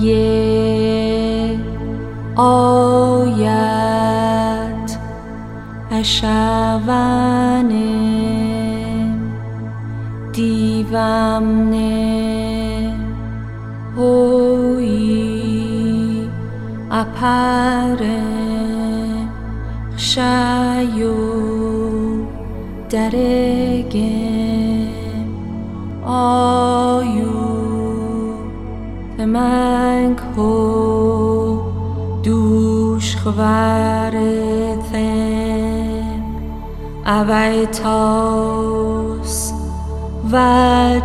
یه آیت اشوانه دیوم هوی اپره خشایو درگم آیو منگ هو دوش خوارتم اوی تاس و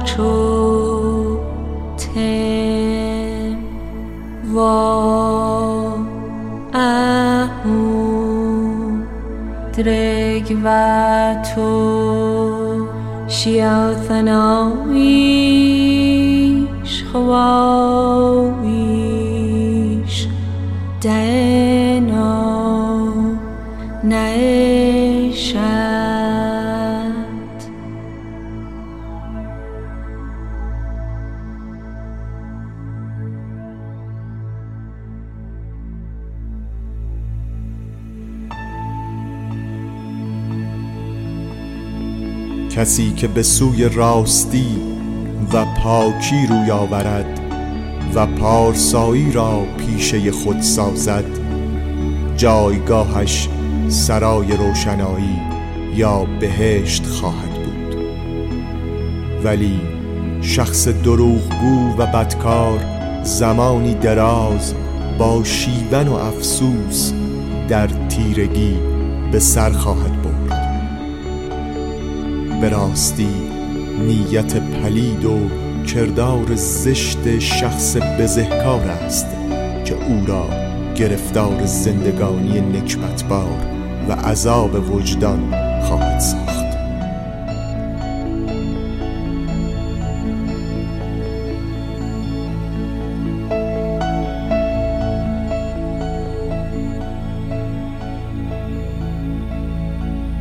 چو تم و اهو درگ و تو شیاو ثنایش دهنا نشد. کسی که به سوی راستی و پاکی روی آورد و پارسایی را پیشه خود سازد. جایگاهش سرای روشنایی یا بهشت خواهد بود. ولی شخص دروغگو و بدکار زمانی دراز با شیون و افسوس در تیرگی به سر خواهد برد. به راستی نیت پلید و کردار زشت شخص بزهکار است که او را گرفتار زندگانی نکبتبار و عذاب وجدان خواهد ساخت.